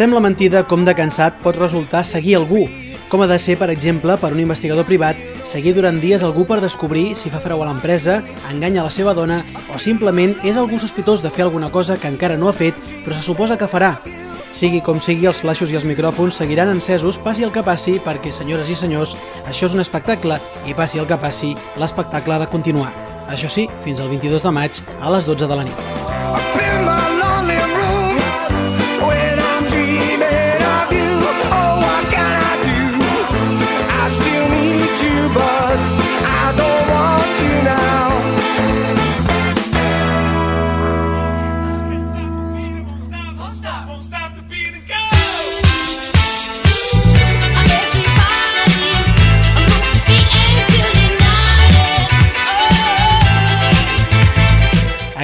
Sembla mentida com de cansat pot resultar seguir algú, com ha de ser, per exemple, per un investigador privat, seguir durant dies algú per descobrir si fa frau a l'empresa, enganya la seva dona o simplement és algú sospitós de fer alguna cosa que encara no ha fet però se suposa que farà. Sigui com sigui, els flaixos i els micròfons seguiran encesos passi el que passi perquè, senyores i senyors, això és un espectacle i passi el que passi, l'espectacle ha de continuar. Això sí, fins al 22 de maig a les 12 de la nit.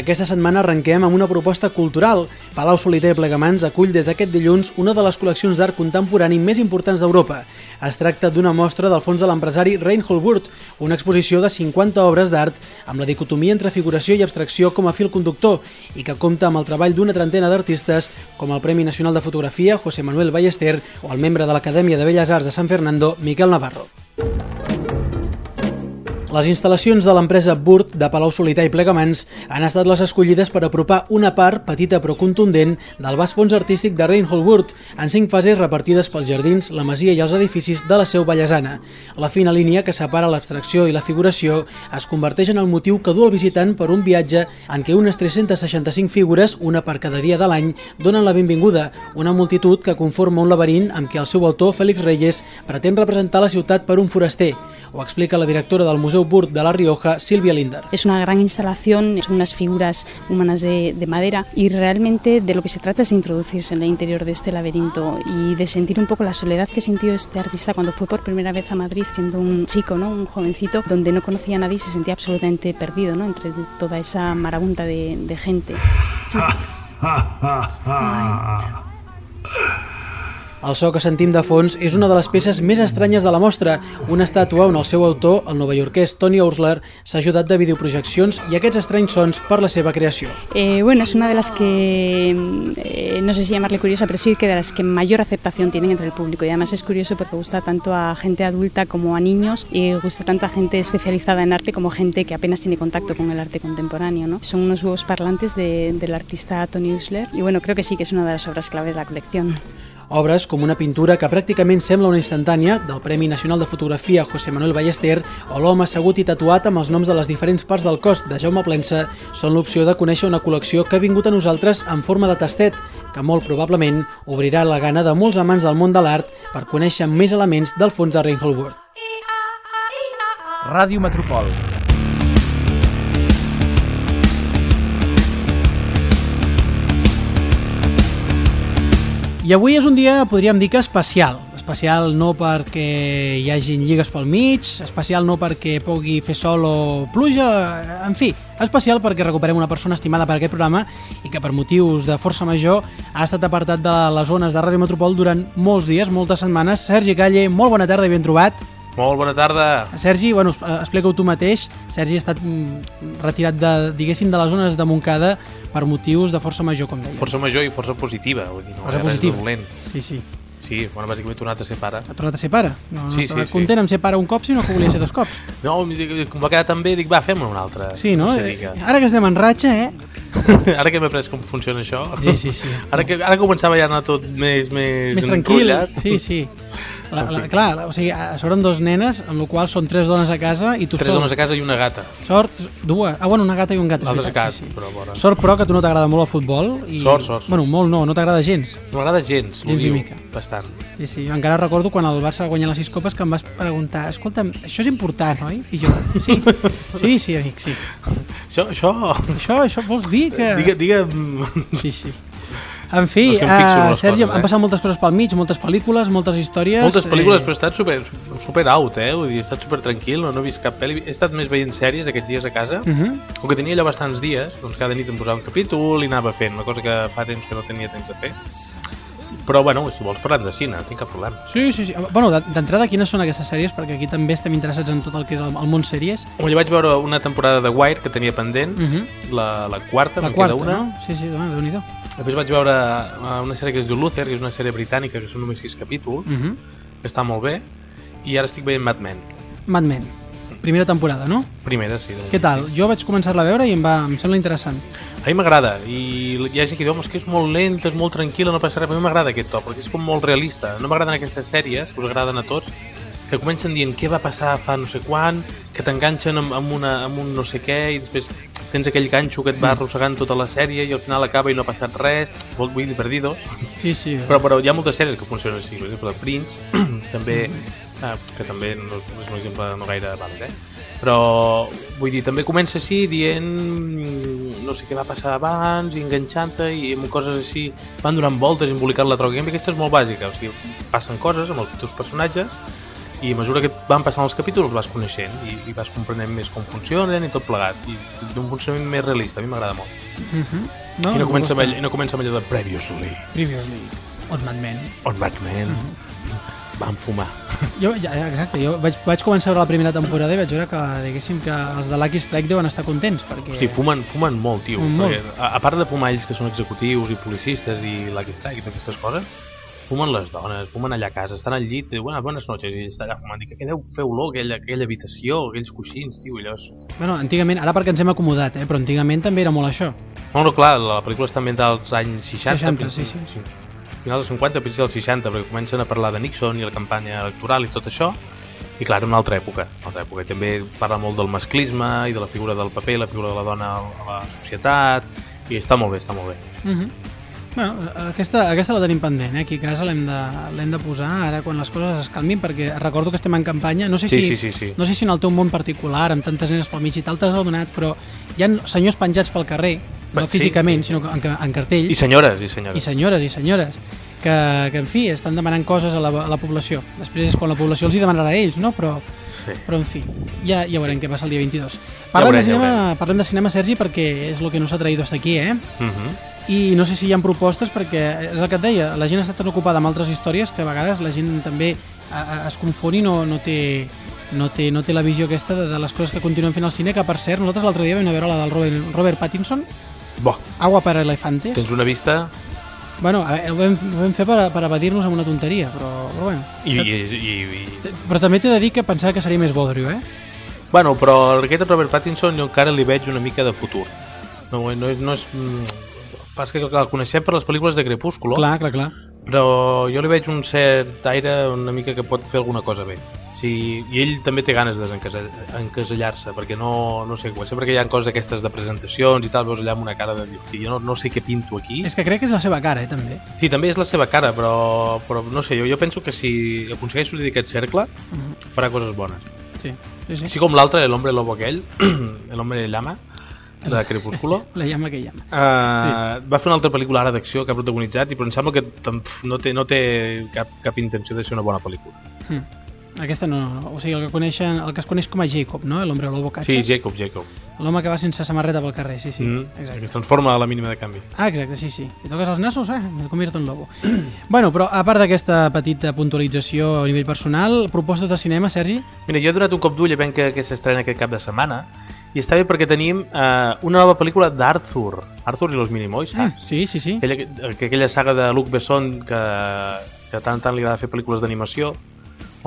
Aquesta setmana arrenquem amb una proposta cultural. Palau Soliter Plegamans acull des d'aquest dilluns una de les col·leccions d'art contemporani més importants d'Europa. Es tracta d'una mostra del fons de l'empresari Reinhold Wirth, una exposició de 50 obres d'art amb la dicotomia entre figuració i abstracció com a fil conductor i que compta amb el treball d'una trentena d'artistes com el Premi Nacional de Fotografia José Manuel Ballester o el membre de l'Acadèmia de Belles Arts de San Fernando Miquel Navarro. Les instal·lacions de l'empresa Burt de Palau Solità i Plegamans han estat les escollides per apropar una part, petita però contundent, del vast fons artístic de Reinhold Burt en cinc fases repartides pels jardins, la masia i els edificis de la seu ballesana. La fina línia que separa l'abstracció i la figuració es converteix en el motiu que du el visitant per un viatge en què unes 365 figures, una per cada dia de l'any, donen la benvinguda, una multitud que conforma un laberint amb què el seu autor, Félix Reyes, pretén representar la ciutat per un foraster. Ho explica la directora del Museu Burt de la Rioja, Silvia Linder. Es una gran instalación, son unas figuras humanas de, de, madera y realmente de lo que se trata es de introducirse en el interior de este laberinto y de sentir un poco la soledad que sintió este artista cuando fue por primera vez a Madrid siendo un chico, ¿no? un jovencito, donde no conocía a nadie y se sentía absolutamente perdido ¿no? entre toda esa marabunta de, de gente. El so que sentim de fons és una de les peces més estranyes de la mostra, una estàtua on el seu autor, el novaiorquès Tony Oursler, s'ha ajudat de videoprojeccions i aquests estranys sons per la seva creació. Eh, bueno, es una de las que, eh, no sé si llamarle curiosa, pero sí que de las que mayor aceptación tienen entre el público y además es curioso porque gusta tanto a gente adulta como a niños y gusta tanto a gente especializada en arte como gente que apenas tiene contacto con el arte contemporáneo. ¿no? Son unos huevos parlantes de, del artista Tony Oursler y bueno, creo que sí que es una de las obras clave de la colección. Obres com una pintura que pràcticament sembla una instantània del Premi Nacional de Fotografia José Manuel Ballester o l'home assegut i tatuat amb els noms de les diferents parts del cos de Jaume Plensa són l'opció de conèixer una col·lecció que ha vingut a nosaltres en forma de tastet, que molt probablement obrirà la gana de molts amants del món de l'art per conèixer més elements del fons de Reinhold. Ràdio Metropol. I avui és un dia, podríem dir que especial. Especial no perquè hi hagin lligues pel mig, especial no perquè pugui fer sol o pluja, en fi, especial perquè recuperem una persona estimada per aquest programa i que per motius de força major ha estat apartat de les zones de Ràdio Metropol durant molts dies, moltes setmanes. Sergi Calle, molt bona tarda i ben trobat. Molt bona tarda. Sergi, bueno, explica-ho tu mateix. Sergi ha estat mm, retirat de, diguéssim, de les zones de Montcada per motius de força major, com deia. Força major i força positiva. Vull dir, no Força positiva. dolent. Sí, sí. Sí, bueno, bàsicament he tornat a ser pare. Ha tornat a ser pare. No, no Sí, estava sí, sí. content amb ser pare un cop, sinó que volia ser dos cops. No, com va quedar tan bé, dic, va, fem-ne un altre. Sí, no? Una Eh. Ara que estem en ratxa, eh? Ara que hem après com funciona això. Sí, sí, sí. Ara que ara començava ja a anar tot més, més, Més tranquil. Sí, sí. La, la, clar, o sigui, a sobre amb dos nenes, amb la qual són tres dones a casa i tu Tres sol. dones a casa i una gata. Sort, dues. Ah, bueno, una gata i un gat. L'altre gat, sí, sí. però bona. Sort, però, que tu no t'agrada molt el futbol. I... Sort, sort. Bueno, molt no, no t'agrada gens. No m'agrada gens, Gens l'odio mica. bastant. Sí, sí, jo encara recordo quan el Barça va guanyar les sis copes que em vas preguntar, escolta'm, això és important, oi? I jo, sí, sí, sí, amic, sí. Això, això... Això, això vols dir que... Digue, digue'm... Sí, sí. En fi, No uh, Sergi, coses, han eh? passat moltes coses pel mig, moltes pel·lícules, moltes històries... Moltes pel·lícules, eh, però he estat super, super out, eh? Vull dir, he estat super tranquil, no, no he vist cap pel·li. He estat més veient sèries aquests dies a casa. Uh -huh. Com que tenia allò bastants dies, doncs cada nit em posava un capítol i anava fent, una cosa que fa temps que no tenia temps de fer. Però, bueno, si vols parlem de cine, no tinc cap problema. Sí, sí, sí. Bueno, de- d'entrada, quines són aquestes sèries? Perquè aquí també estem interessats en tot el que és el, el món sèries. Jo vaig veure una temporada de Wire que tenia pendent, Uh -huh. la, la quarta, La quarta, queda una, no? Sí, sí, déu nhi Després vaig veure eh, una sèrie que es diu Luther, que és una sèrie britànica, que són només 6 capítols, Uh -huh. que està molt bé, i ara estic veient Mad Men. Mad Men. Primera temporada, no? Primera, sí. Què tal? Jo vaig començar-la a veure i em, va, em sembla interessant. A mi m'agrada, i hi ha gent que diu, que és molt lenta, és molt tranquil·la, no passa res, però a mi m'agrada aquest to, perquè és com molt realista. No m'agraden aquestes sèries, que us agraden a tots, que comencen dient què va passar fa no sé quan, que t'enganxen amb, amb, una, amb un no sé què, i després tens aquell ganxo que et va arrossegant tota la sèrie i al final acaba i no ha passat res, vol vull dir perdidos, Sí, sí. però, però hi ha moltes sèries que funcionen així, per exemple, Prince, també, eh, que també no és un exemple no gaire vàlid, eh? però vull dir, també comença així dient mm, no sé què va passar abans i enganxant-te i amb coses així van donant voltes i embolicant la troca i aquesta és molt bàsica, o sigui, passen coses amb els teus personatges i a mesura que van passant els capítols vas coneixent i, i vas comprenent més com funcionen i tot plegat i d'un funcionament més realista, a mi m'agrada molt Uh -huh. no, i, no comença amb allò, i no comença amb allò de Previously Previously, on Mad Men. on Batman van fumar Jo, ja, exacte, jo vaig, vaig començar a veure la primera temporada i vaig veure que, diguéssim, que els de Lucky Strike deuen estar contents, perquè... Hosti, fumen, fumen molt, tio. Molt. Perquè, a, a part de fumar ells que són executius i policistes i Lucky Strike i aquestes coses, fumen les dones, fumen allà a casa, estan al llit, i, bueno, bones noches, i està allà fumant. Dic, què deu fer olor, aquella, aquella habitació, aquells coixins, tio, i és... Bueno, antigament, ara perquè ens hem acomodat, eh? però antigament també era molt això. No, no, clar, la pel·lícula està ambientada als anys 60. 60, sí, sí. sí. Final dels 50, principi dels 60, perquè comencen a parlar de Nixon i la campanya electoral i tot això, i clar, era una altra època, una altra època. També parla molt del masclisme i de la figura del paper, la figura de la dona a la societat, i està molt bé, està molt bé. Uh -huh. Bueno, aquesta, aquesta la tenim pendent, eh? aquí a casa l'hem de, de posar ara quan les coses es calmin, perquè recordo que estem en campanya, no sé, Sí, si, sí, sí, sí. no sé si en el teu món particular, amb tantes nenes pel mig i tal, t'has adonat, però hi ha senyors penjats pel carrer, no Sí, físicament, sí. sinó en, en cartells, I senyores, i senyores. i senyores i senyores que, que en fi, estan demanant coses a la, a la població. Després és quan la població els hi demanarà a ells, no? Però, Sí. però en fi, ja, ja veurem què passa el dia 22. Parlem, veurem, de, ja cinema, parlem de cinema, Sergi, perquè és el que nos ha traïdo hasta aquí, eh? Uh -huh. I no sé si hi ha propostes, perquè és el que et deia, la gent està tan ocupada amb altres històries que a vegades la gent també es confon i no, no té no té, no té la visió aquesta de, de les coses que continuen fent al cine, que per cert, nosaltres l'altre dia vam veure la del Robert, Robert Pattinson, Bo, Agua para elefantes. tens una vista Bueno, ho vam, ho vam fer per, per evadir-nos amb una tonteria, però, però bueno. i, i, i, i... Però també t'he de dir que pensava que seria més bodrio, eh? Bueno, però aquest Robert Pattinson jo encara li veig una mica de futur. No, no és... No és mm, pas que el coneixem per les pel·lícules de Crepúsculo, Clar, clar, clar. però jo li veig un cert aire una mica que pot fer alguna cosa bé. Sí, I ell també té ganes de desencasellar-se, perquè no, no sé, sempre que hi ha coses d'aquestes de presentacions i tal, veus allà amb una cara de dir, hosti, jo no, no sé què pinto aquí. És que crec que és la seva cara, eh, també. Sí, també és la seva cara, però, però no sé, jo, jo penso que si aconsegueix sortir d'aquest cercle, Mhm. farà coses bones. Sí, sí, sí. Així com l'altre, l'hombre lobo aquell, l'hombre llama, de Crepúsculo, La llama que llama. Uh, va fer una altra pel·lícula ara d'acció que ha protagonitzat i però em sembla que no té, no té cap, cap intenció de ser una bona pel·lícula. Mm. Aquesta no, o sigui, el que, coneixen, el que es coneix com a Jacob, no? L'hombre lobo Sí, catxes. Jacob, Jacob. L'home que va sense samarreta pel carrer, sí, sí. Mm, Exacte. que es transforma a la mínima de canvi. Ah, exacte, sí, sí. I toques els nassos, eh? Me convierto en lobo. bueno, però a part d'aquesta petita puntualització a nivell personal, propostes de cinema, Sergi? Mira, jo he donat un cop d'ull a que, que s'estrena aquest cap de setmana i està bé perquè tenim uh, una nova pel·lícula d'Arthur, Arthur i los Minimoys, Mm, saps? sí, sí, sí. Aquella, que, aquella saga de Luc Besson que, que tant tant li agrada fer pel·lícules d'animació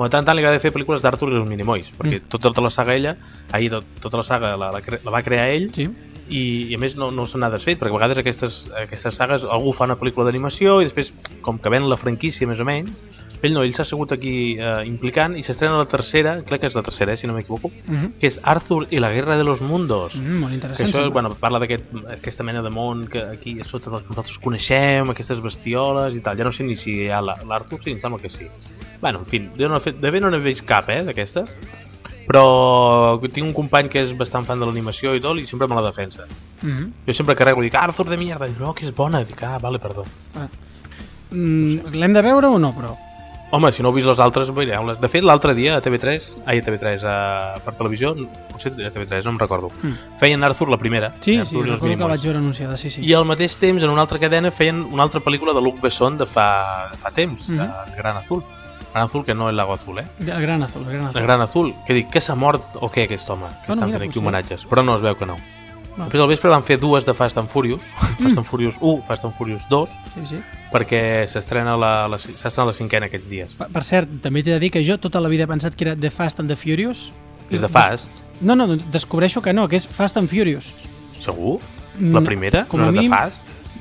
o tant tant li agrada fer pel·lícules d'Arthur i els Minimoys perquè Mm. tota, tota la saga ella ahir tot, tota la saga la, la, la va crear ell Sí. i, i a més no, no se n'ha desfet perquè a vegades aquestes, aquestes sagues algú fa una pel·lícula d'animació i després com que ven la franquícia més o menys ell no, ell s'ha segut aquí eh, implicant i s'estrena la tercera, crec que és la tercera eh, si no m'equivoco, Mm -hmm. que és Arthur i la guerra de los mundos mm, molt que interessant. això, sembla. bueno, parla d'aquesta aquest, mena de món que aquí a sota nosaltres coneixem, aquestes bestioles i tal. Ja no sé ni si hi ha la- l'Arthur, sí, em sembla que sí. Bueno, en fi, jo no de bé no n'he vist cap, eh, d'aquestes. Però tinc un company que és bastant fan de l'animació i tot i sempre me la defensa. Mm -hmm. Jo sempre carrego i dic, Arthur de mierda, i dic, no, que és bona. Dic, ah, vale, perdó. mm, L'hem de veure o no, però? Home, si no heu vist les altres, veureu-les. De fet, l'altre dia a TV3, ai, a TV3, a, per televisió, potser a TV3, no em recordo, Mm. feien Arthur la primera. Sí, Arthur sí, recordo que vaig veure anunciada, sí, sí. I al mateix temps, en una altra cadena, feien una altra pel·lícula de Luc Besson de fa, de fa temps, Mhm. de Gran Azul. Gran Azul, que no el Lago Azul, eh? El gran azul, el gran azul. El Gran Azul, que dic, que s'ha mort o què aquest home? Que Bueno, estan mira, fent aquí homenatges. Però no, es veu que no. Va. Després al vespre van fer dues de Fast and Furious, Fast and Furious 1, Fast and Furious 2, Sí, sí. perquè s'estrena la, la, la cinquena aquests dies. Per, per cert, també t'he de dir que jo tota la vida he pensat que era The Fast and the Furious. És de Fast, No, no, doncs descobreixo que no, que és Fast and Furious. segur? La Mm, primera? com no a era de mínim-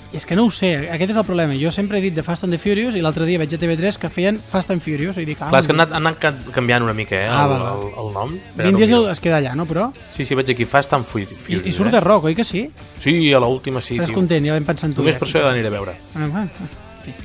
Fast? És que no ho sé, aquest és el problema. Jo sempre he dit The Fast and the Furious i l'altre dia veig a TV3 que feien Fast and Furious i dic, ah, Clar, és que han anat, han anat ca- canviant una mica, eh, Ah, el, el, el nom. Vin no Diesel miro. es queda allà, no, però? Sí, sí, veig aquí Fast and Furious. I, i surt eh? de rock, oi que sí? Sí, a l'última sí, Estàs tio. content, ja vam pensar en tu. Només ja, per això he d'anar a veure. Ah, bueno,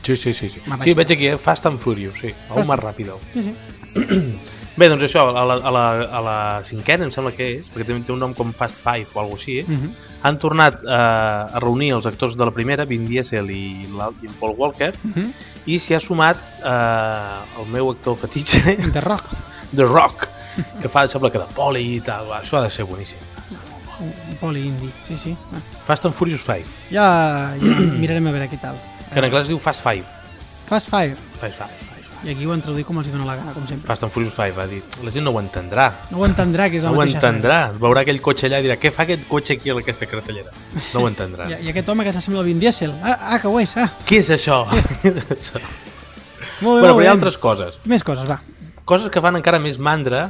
Sí, sí, sí. Sí, sí veig aquí, eh? Fast and Furious, sí. Fast- més ràpido. sí, sí. Bé, doncs això, a la, a la, a la cinquena em sembla que és, perquè té, té un nom com Fast Five o alguna així, Mhm. han tornat eh, a reunir els actors de la primera, Vin Diesel i, i Paul Walker, Mhm. i s'hi ha sumat eh, el meu actor fetitxe, The Rock. The Rock, que fa, sembla que de poli i tal, això ha de ser boníssim. Un poli indi, sí, sí. Ah, Fast and Furious 5, Ja, ja mirarem a veure què tal. que en anglès es diu Fast Five. Fast Five. Fast Five. I aquí ho han traduït com els hi dona la gana, com sempre. Fast and Furious 5, va dir, la gent no ho entendrà. No ho entendrà, que és la No ho mateixa entendrà. Veurà aquell cotxe allà i dirà, què fa aquest cotxe aquí a aquesta cartellera? No ho entendrà. I, I aquest home que s'assembla al Vin Diesel. Ah, ah que ho és, ah. Què és això? Què és això? Molt bé, bueno, però hi ha altres coses. Més coses, va. Coses que fan encara més mandra,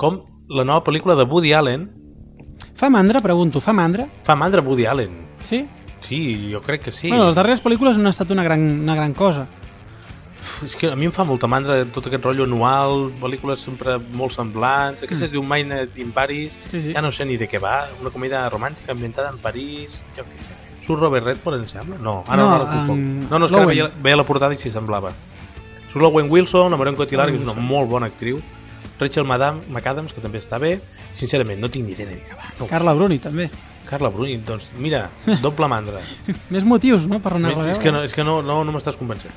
com la nova pel·lícula de Woody Allen. Fa mandra, pregunto, fa mandra? Fa mandra Woody Allen. Sí? Sí, jo crec que sí. Bueno, les darreres pel·lícules no han estat una gran, una gran cosa. És que a mi em fa molta mandra tot aquest rotllo anual, pel·lícules sempre molt semblants. Aquesta es diu My Night in Paris, Mm. Sí, sí. ja no sé ni de què va, una comèdia romàntica ambientada en París, jo què sé. Surt Robert Redford, em sembla? No, ara no, No, no, no, en no, no és que ara veia, veia la portada i s'hi semblava. Surt l'Owen Wilson, la Marion Cotillard, que és una molt bona actriu, Rachel Madam, McAdams, que també està bé, sincerament, no tinc ni idea de què va. No. Carla Bruni, també. Carla Bruni, doncs mira, doble mandra. Més motius, no?, per anar-la a és que no, és que no, no, no m'estàs convencent.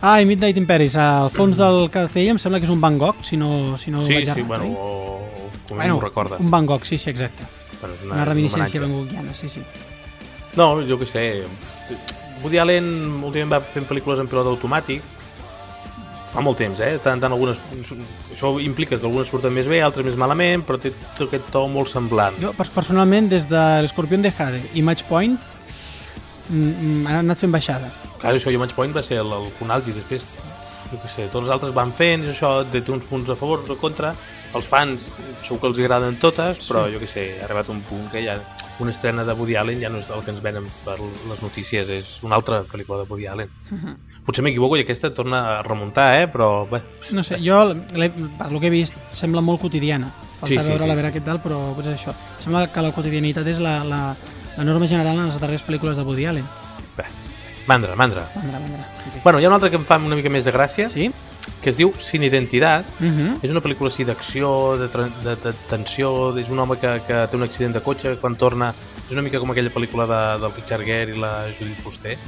Ah, i Midnight in Paris. Al fons del cartell em sembla que és un Van Gogh, si no, si no Sí, vaig sí, errat, bueno, oi? o, com bueno, m'ho recorda. un Van Gogh, sí, sí, exacte. Bueno, és Una, reminiscència Van. Goghiana, sí, sí. No, jo què sé. Woody Allen últimament va fent pel·lícules en pilot automàtic. Fa molt temps, eh? Tant, tant algunes... Això implica que algunes surten més bé, altres més malament, però té tot aquest to molt semblant. Jo, pers- personalment, des de l'Escorpión de Jade i Match Point, mm, mm, han anat fent baixada. Clar, això, jo Match Point va ser el, el punt i després, jo què sé, tots els altres van fent, i això té uns punts a favor o contra. Els fans segur que els agraden totes, però jo què sé, ha arribat un punt que ja una estrena de Woody Allen ja no és el que ens venen per les notícies, és una altra pel·lícula de Woody Allen. Potser m'equivoco i aquesta torna a remuntar, eh? però bé, No sé, jo, per lo que he vist, sembla molt quotidiana. Falta Sí, sí, veure sí. la vera què tal, però potser això. Sembla que la quotidianitat és la, la, la norma general en les darreres pel·lícules de Woody Allen. Mandra, mandra. Mandra, mandra. Fi. Bueno, hi ha una altra que em fa una mica més de gràcia, Sí? que es diu Sin Identitat. Uh -huh. És una pel·lícula així d'acció, de, de, de tensió, és un home que, que té un accident de cotxe, quan torna... És una mica com aquella pel·lícula de, del Richard Gere i la Judith Fuster.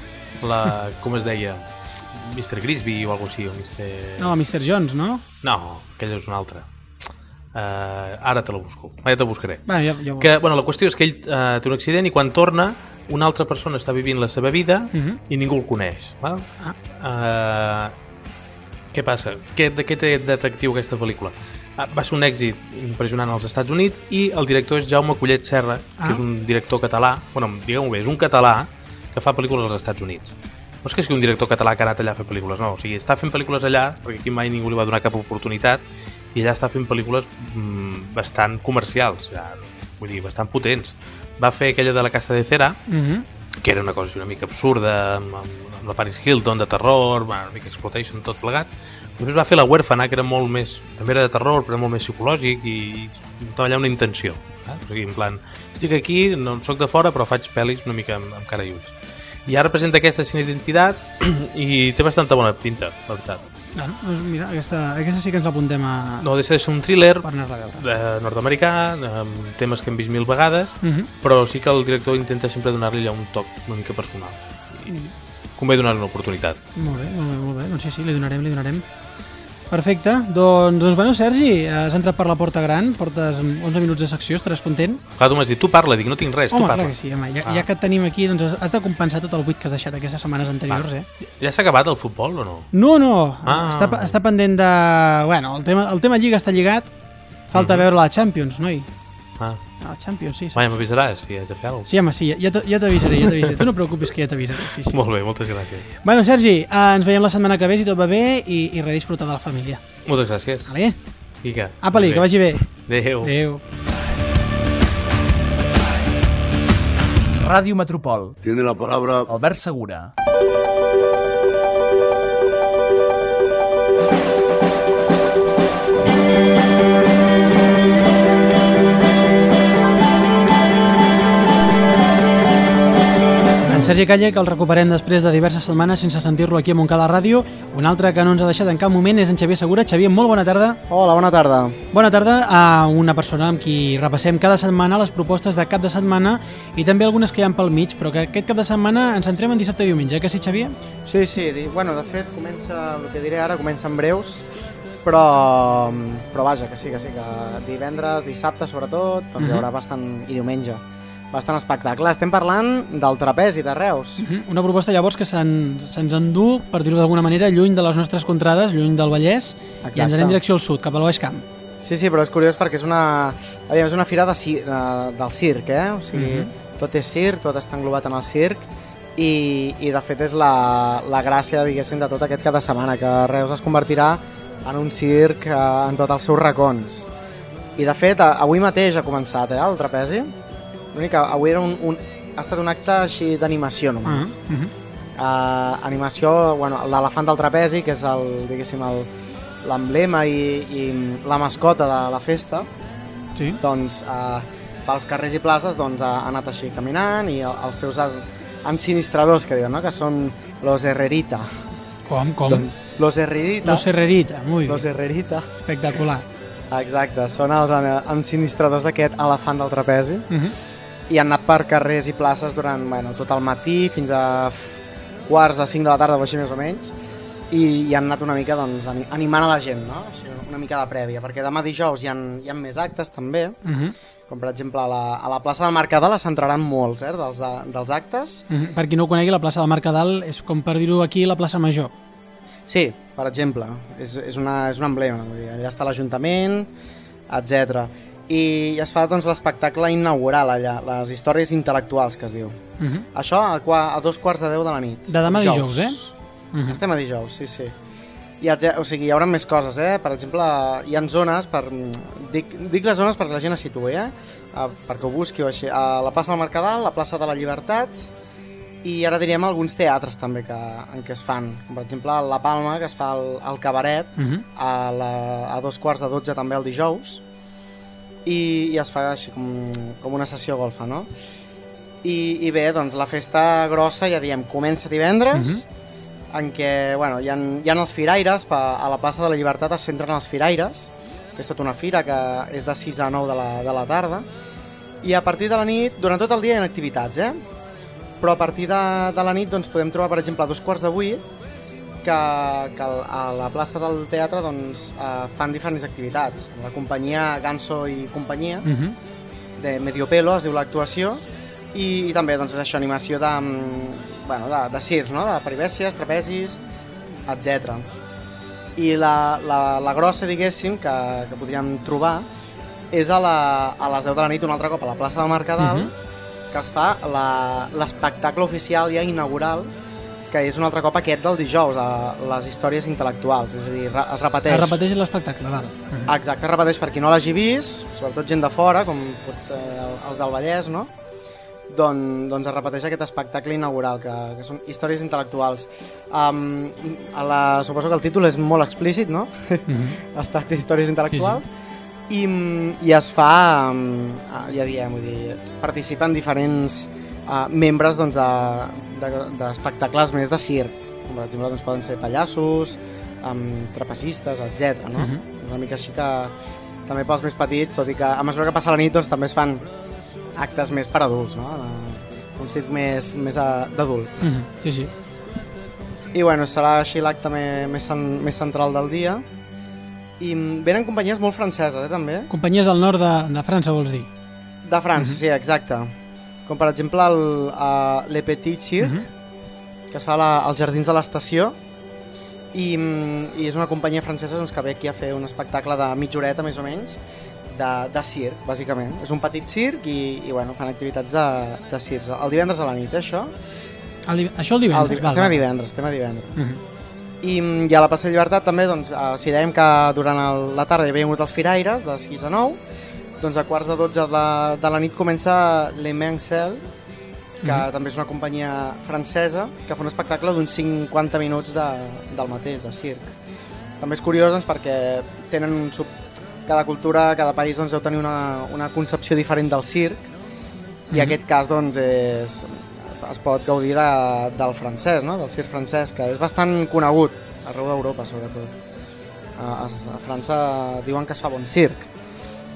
La, com es deia? Mr. Grisby o alguna així, o Mr... No, Mr. Jones, no? No, aquella és una altra. Uh, ara te la busco. Ja te buscaré. Va, ja ho... Que, bueno, la qüestió és que ell uh, té un accident i quan torna una altra persona està vivint la seva vida Mhm. i ningú el coneix. Val? Ah. Uh, què passa? Què, de què té d'atractiu aquesta pel·lícula? Uh, va ser un èxit impressionant als Estats Units i el director és Jaume Collet Serra, Ah. que és un director català, bueno, digueu-ho bé, és un català que fa pel·lícules als Estats Units. No és que sigui un director català que ha anat allà a fer pel·lícules, no. O sigui, està fent pel·lícules allà, perquè aquí mai ningú li va donar cap oportunitat, i allà està fent pel·lícules mm, bastant comercials, ja, vull dir, bastant potents. Va fer aquella de la Casa de Cera, Uh -huh. que era una cosa una mica absurda, amb, amb, la Paris Hilton de terror, bueno, una mica exploitation, tot plegat. Després va fer La huérfana, que era molt més... també era de terror, però molt més psicològic i, i allà una intenció. Saps? O sigui, en plan, estic aquí, no sóc de fora, però faig pel·lis una mica amb, amb cara i ulls. I ara presenta aquesta sin identitat i té bastanta bona pinta, la veritat. Bueno, doncs mira, aquesta, aquesta sí que ens l'apuntem a... No deixa de ser un thriller veure. eh, nord-americà, amb temes que hem vist mil vegades, Uh -huh. però sí que el director intenta sempre donar-li un toc una mica personal. I convé donar-li una oportunitat. Molt bé, molt bé, molt bé. Doncs sí, sí, li donarem, li donarem. Perfecte. Doncs, doncs bueno, Sergi, has entrat per la porta gran, portes 11 minuts de secció, estaràs content? Clar, tu m'has dit, tu parla, dic, no tinc res, Home, tu parla. que sí, home. Ja, Ah. ja que et tenim aquí, doncs has, de compensar tot el buit que has deixat aquestes setmanes anteriors, eh? Ja s'ha acabat el futbol o no? No, no, Ah. està, està pendent de... Bueno, el tema, el tema Lliga està lligat, falta Mhm. veure la Champions, noi. Ah, A la Champions, sí. mai m'avisaràs si haig de fer alguna Sí, home, sí, ja t'avisaré, ja t'avisaré. Tu no preocupis que ja t'avisaré, sí, sí. Molt bé, moltes gràcies. Bueno, Sergi, eh, ens veiem la setmana que ve si tot va bé i, i redisfrutar de la família. Moltes gràcies. Vale? Vinga. Apa-li, que vagi bé. Adéu. Adéu. Ràdio Metropol. Tiene la palabra Albert Segura. Sergi Calle, que el recuperem després de diverses setmanes sense sentir-lo aquí a Montcada Ràdio. Un altre que no ens ha deixat en cap moment és en Xavier Segura. Xavier, molt bona tarda. Hola, bona tarda. Bona tarda a una persona amb qui repassem cada setmana les propostes de cap de setmana i també algunes que hi ha pel mig, però que aquest cap de setmana ens centrem en dissabte i diumenge, eh, que sí, Xavier? Sí, sí, bueno, de fet, comença, el que diré ara comença en breus, però, però vaja, que sí, que sí, que divendres, dissabte sobretot, doncs hi Mhm. haurà bastant, i diumenge, bastant espectacle. Estem parlant del trapezi de Reus. Mhm. Una proposta llavors que se'n- se'ns endú, per dir-ho d'alguna manera, lluny de les nostres contrades, lluny del Vallès, i ens Exacte. anem direcció al sud, cap al Baix Camp. Sí, sí, però és curiós perquè és una, aviam, és una fira de, eh, del circ, eh? O sigui, Mhm. tot és circ, tot està englobat en el circ, i, i de fet és la, la gràcia, diguéssim, de tot aquest cap de setmana, que Reus es convertirà en un circ eh, en tots els seus racons. I de fet, avui mateix ha començat, eh, el trapezi. L'únic que avui era un, un, ha estat un acte així d'animació només. Ah, mhm. uh, animació, bueno, l'elefant del trapezi, que és el, diguéssim, el- l'emblema i, i la mascota de la festa, Sí. doncs uh, pels carrers i places doncs, ha, anat així caminant i el, els seus en- ensinistradors que diuen, no? que són los Herrerita. Com, com? Doncs, los Herrerita. Los Herrerita, muy los. Herrerita. Espectacular. Exacte, són els en- ensinistradors d'aquest elefant del trapezi Mhm. I han anat per carrers i places durant bueno, tot el matí fins a quarts de 5 de la tarda o així més o menys i, i han anat una mica doncs, ani- animant a la gent, no? Així, una mica de prèvia, perquè demà dijous hi ha, hi ha més actes també, Mhm. com per exemple a la, a la plaça del Mercadal es centraran molts eh, dels, de, dels actes. Mhm. Per qui no ho conegui, la plaça del Mercadal és com per dir-ho aquí, la plaça Major. Sí, per exemple, és, és, una, és un emblema, vull dir, allà està l'Ajuntament, etc. I, es fa doncs, l'espectacle inaugural allà, les històries intel·lectuals que es diu. Mhm. Això a, qua, a dos quarts de deu de la nit. De demà dijous, eh? Mhm. Estem a dijous, sí, sí. I, o sigui, hi haurà més coses, eh? Per exemple, hi ha zones, per, dic, dic les zones perquè la gent es situï, eh? Uh, perquè ho busqui o així. A la plaça del Mercadal, la plaça de la Llibertat, i ara diríem alguns teatres també que, en què es fan. Com per exemple, a La Palma, que es fa el, el cabaret, Mhm. a, la, a dos quarts de dotze també el dijous, i, i es fa així com, com una sessió golfa, no? I, I bé, doncs la festa grossa, ja diem, comença divendres, en què bueno, hi, ha, hi ha els firaires, pa, a la plaça de la Llibertat es centren els firaires, que és tota una fira que és de 6 a 9 de la, de la tarda, i a partir de la nit, durant tot el dia hi ha activitats, eh? però a partir de, de la nit doncs, podem trobar, per exemple, a dos quarts de vuit, que, que a la plaça del teatre doncs, eh, fan diferents activitats. La companyia Ganso i companyia, Mhm. de Medio Pelo, es diu l'actuació, i, i també doncs, és això, animació de, mm, bueno, de, de circs, no? de peribècies, trapezis, etc. I la, la, la grossa, diguéssim, que, que podríem trobar, és a, la, a les 10 de la nit un altre cop a la plaça del Mercadal, Mhm. que es fa la- l'espectacle oficial ja inaugural, que és un altre cop aquest del dijous, a les històries intel·lectuals, és a dir, es repeteix. Es repeteix l'espectacle, val. Exacte, es repeteix per qui no l'hagi vist, sobretot gent de fora, com pot ser els del Vallès, no? Doncs, doncs es repeteix aquest espectacle inaugural, que, que són històries intel·lectuals. Um, a la, suposo que el títol és molt explícit, no? Mhm. es tracta d'històries intel·lectuals. I, I es fa, um, ja diem, vull dir, participen diferents uh, membres doncs, de- de- d'espectacles més de circ. Com per exemple, doncs, poden ser pallassos, um, trapecistes, etc. no? Mhm. Una mica així que també pels més petits, tot i que a mesura que passa la nit doncs, també es fan actes més per adults, no? un circ més, més a- d'adult. Mhm. Sí, sí. I bueno, serà així l'acte més, més, més central del dia. I venen companyies molt franceses, eh, també. Companyies del nord de, de França, vols dir? De França, sí, exacte. Com per exemple el uh, Le Petit Cirque, Mhm. que es fa a la, als Jardins de l'Estació, i, mm, i és una companyia francesa doncs, que ve aquí a fer un espectacle de mitja horeta, més o menys, de, de circ, bàsicament. És un petit circ i, i bueno, fan activitats de, de circ. El divendres a la nit, eh, això? El, això el El, divendres, div val, estem a val. divendres, estem a divendres. Mhm. I, mm, I a la plaça de Llibertat també, doncs, eh, si dèiem que durant el, la tarda hi havia hagut els firaires, de 6 a 9, doncs a quarts de 12 de, de la nit comença Le Mencel, que Mhm. també és una companyia francesa, que fa un espectacle d'uns 50 minuts de, del mateix, de circ. També és curiós doncs, perquè tenen un sub... cada cultura, cada país doncs, deu tenir una, una concepció diferent del circ, i Mhm. aquest cas doncs, és, es pot gaudir de, del francès, no? del circ francès, que és bastant conegut arreu d'Europa, sobretot. A, a França diuen que es fa bon circ.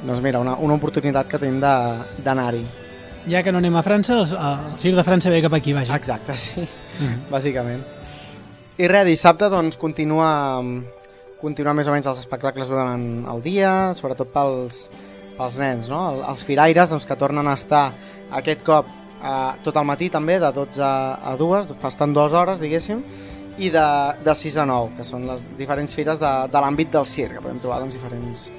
Doncs mira, una, una oportunitat que tenim d'anar-hi. Ja que no anem a França, el, el Circ de França ve cap aquí, vaja. Exacte, sí, Mhm. bàsicament. I res, dissabte doncs continua, continua més o menys els espectacles durant el dia, sobretot pels, pels nens, no? El- Els firaires doncs, que tornen a estar aquest cop eh, tot el matí també, de 12 a 2, fa estant dues hores, diguéssim, i de, de 6 a 9, que són les diferents fires de, de l'àmbit del circ, que podem trobar doncs, diferents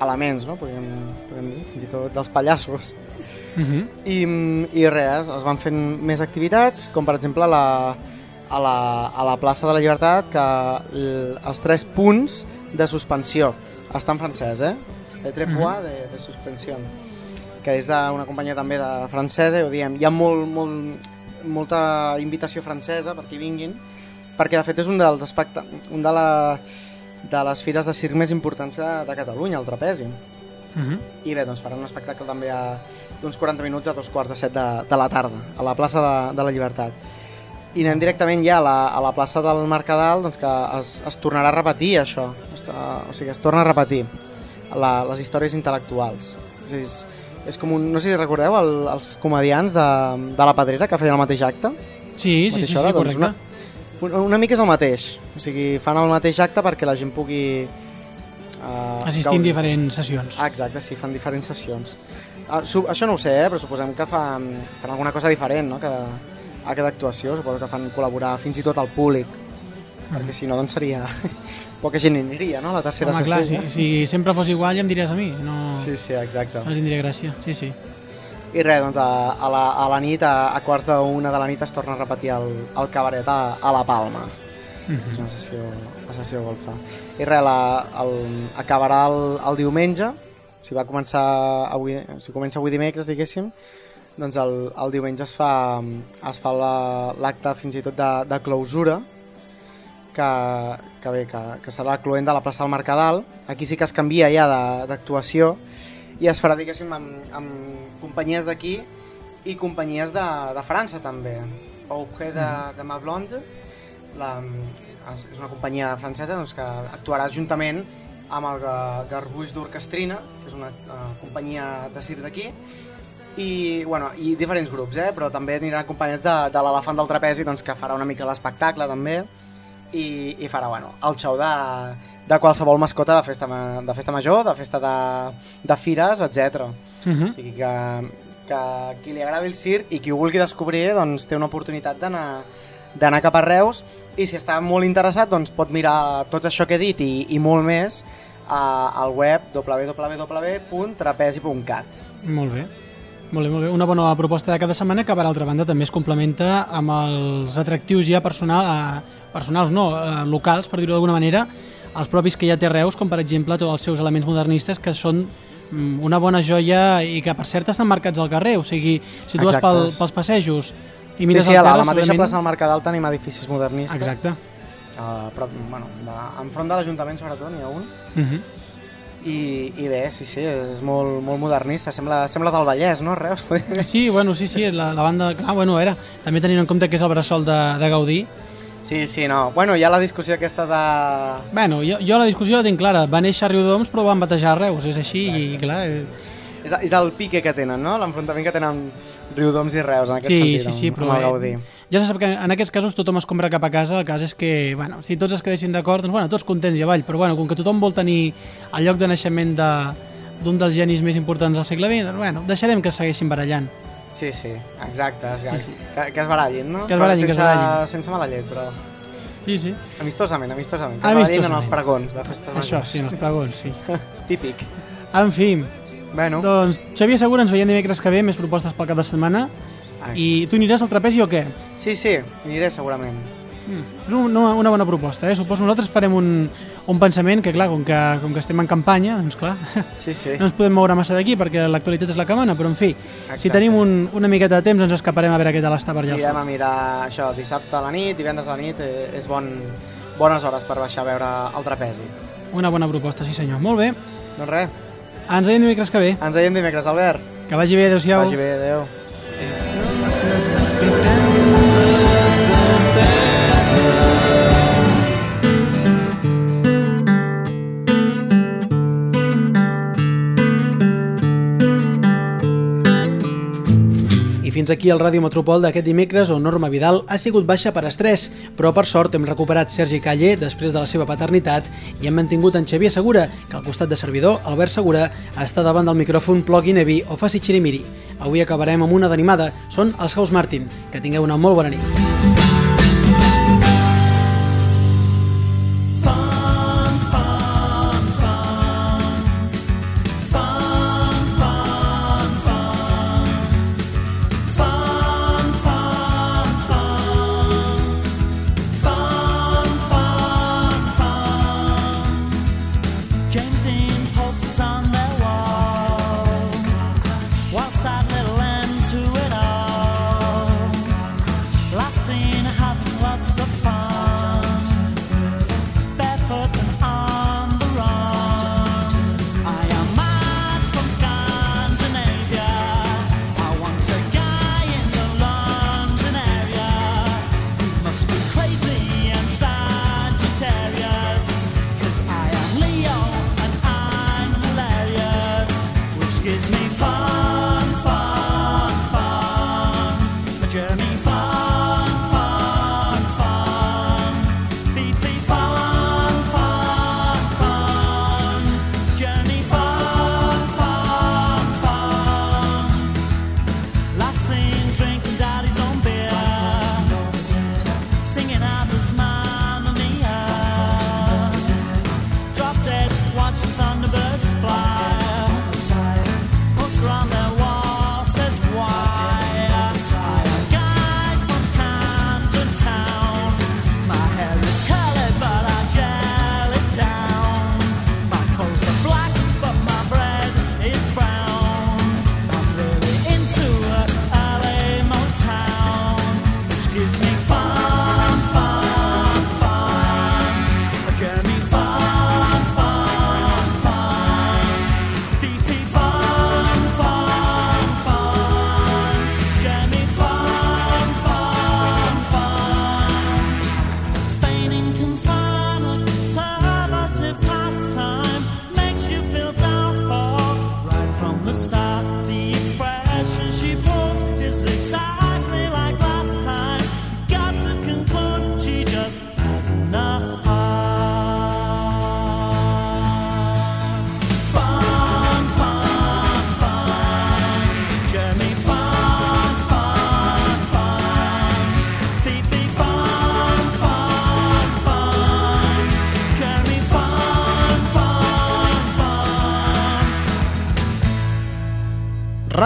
elements, no? podríem, podríem dir, fins i tot dels pallassos. Mhm. I, i res, es van fent més activitats, com per exemple a la, a la, a la plaça de la Llibertat, que l, els tres punts de suspensió està en francès, eh? Les tres Mhm. points de, de suspensió que és d'una companyia també de francesa i ho diem, hi ha molt, molt, molta invitació francesa perquè vinguin perquè de fet és un dels especta un de, la, de les fires de circ més importants de, de Catalunya, el trapezi Mhm. i bé, doncs faran un espectacle també a d'uns 40 minuts a dos quarts de set de, de la tarda, a la plaça de, de la Llibertat. I anem directament ja a la, a la plaça del Mercadal, doncs que es, es tornarà a repetir això, es, o sigui, es torna a repetir la, les històries intel·lectuals. És, dir, és, és com un, no sé si recordeu el, els comedians de, de la Pedrera que feien el mateix acte. Sí, sí, sí, sí, hora, doncs, correcte. una, una, una mica és el mateix, o sigui, fan el mateix acte perquè la gent pugui... Uh, Assistir en diferents sessions. Ah, exacte, sí, fan diferents sessions. Uh, su això no ho sé, eh, però suposem que fan, fan alguna cosa diferent, no?, cada, a cada actuació, suposo que fan col·laborar fins i tot al públic, perquè si no, doncs seria... poca gent aniria, no?, la tercera Home, clar, sessió. si, si sempre fos igual ja em diries a mi, no, Sí, sí, exacte. no tindria gràcia. Sí, sí. I res, doncs a, a, la, a la nit, a, a quarts d'una de la nit es torna a repetir el, el cabaret a, a la Palma. És Mhm. una sessió, una sessió golfa. I res, la, el, acabarà el, el diumenge, si va començar avui, si comença avui dimecres, diguéssim, doncs el, el diumenge es fa, es fa la- l'acte fins i tot de, de clausura, que, que bé, que, que serà el cluent de la plaça del Mercadal. Aquí sí que es canvia ja de- d'actuació i es farà, diguéssim, amb, amb companyies d'aquí i companyies de, de França també. Auge de, de Ma Blonde, la, és una companyia francesa doncs, que actuarà juntament amb el Ga- Garbuix d'Orquestrina, que és una uh, companyia de circ d'aquí, i, bueno, i diferents grups, eh? però també aniran acompanyats de, de l'elefant del trapezi doncs, que farà una mica l'espectacle també i, i farà bueno, el xou de, de qualsevol mascota de festa, ma- de festa major, de festa de, de fires, etc. Mhm. O sigui que, que qui li agradi el circ i qui ho vulgui descobrir doncs, té una oportunitat d'anar d'anar cap a Reus i si està molt interessat doncs, pot mirar tot això que he dit i, i molt més a, al web www.trapezi.cat Molt bé. Molt bé, molt bé. Una bona proposta de cada setmana que per altra banda també es complementa amb els atractius ja personal, eh, personals, no, eh, locals, per dir-ho d'alguna manera, els propis que ja té Reus, com per exemple tots els seus elements modernistes que són mm, una bona joia i que per cert estan marcats al carrer, o sigui, si tu vas pel, pels passejos i Sí, mires sí, al a la, a terra, la mateixa segurament- plaça del Mercadal tenim edificis modernistes. Exacte. Uh, però, bueno, de, enfront de l'Ajuntament sobretot n'hi ha un. Mhm. I, I bé, sí, sí, és molt, molt modernista. Sembla, sembla del Vallès, no, Reus? Sí, bueno, sí, sí, la, la banda... Clar, bueno, a veure, també tenint en compte que és el bressol de, de Gaudí. Sí, sí, no. Bueno, hi ha la discussió aquesta de... Bueno, jo, jo la discussió la tinc clara. Va néixer a Riudoms però van batejar a Reus, és així i clar... eh, És, és el pique que tenen, no? L'enfrontament que tenen Riudoms i Reus, en aquest Sí, sentit, sí, sí, amb, però amb el eh, Gaudí. ja se sap que en aquests casos tothom es compra cap a casa, el cas és que, bueno, si tots es quedessin d'acord, doncs bueno, tots contents i avall, però bueno, com que tothom vol tenir el lloc de naixement de d'un dels genis més importants del segle XX, doncs bueno, deixarem que segueixin barallant. Sí, sí, exacte. Es, Sí, sí. Que, que es barallin, no? Que es barallin, però que es sense, barallin. Sense mala llet, però Sí, sí. amistosament, amistosament. Que Amistosament. en els pregons de festes Això, majors. sí, en els pregons, sí. Típic. En fi, Bueno, Doncs Xavier Segura, ens veiem dimecres que ve, més propostes pel cap de setmana. Ai. I tu aniràs al trapezi o què? sí, sí, aniré segurament. És una, una bona proposta, eh? Suposo nosaltres farem un, un pensament que, clar, com que, com que estem en campanya, doncs clar, Sí, sí. no ens podem moure massa d'aquí perquè l'actualitat és la que mana, però en fi, si Exacte. tenim un, una miqueta de temps ens escaparem a veure què tal està per allà al Anirem a mirar això dissabte a la nit, divendres a la nit, eh, és bon, bones hores per baixar a veure el trapezi. Una bona proposta, sí senyor. Molt bé. Doncs res, Ens veiem dimecres que ve. ens veiem dimecres, Albert. Que vagi bé, adeu-siau. Vagi bé, adeu. I fins aquí el Ràdio Metropol d'aquest dimecres on Norma Vidal ha sigut baixa per estrès, però per sort hem recuperat Sergi Calle després de la seva paternitat i hem mantingut en Xavier Segura, que al costat de servidor, Albert Segura, està davant del micròfon Plugin Evi o faci xirimiri. Avui acabarem amb una d'animada, són els House Martin. Que tingueu una molt bona nit.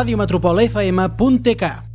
Fun. Ràdio Metropol FM.tk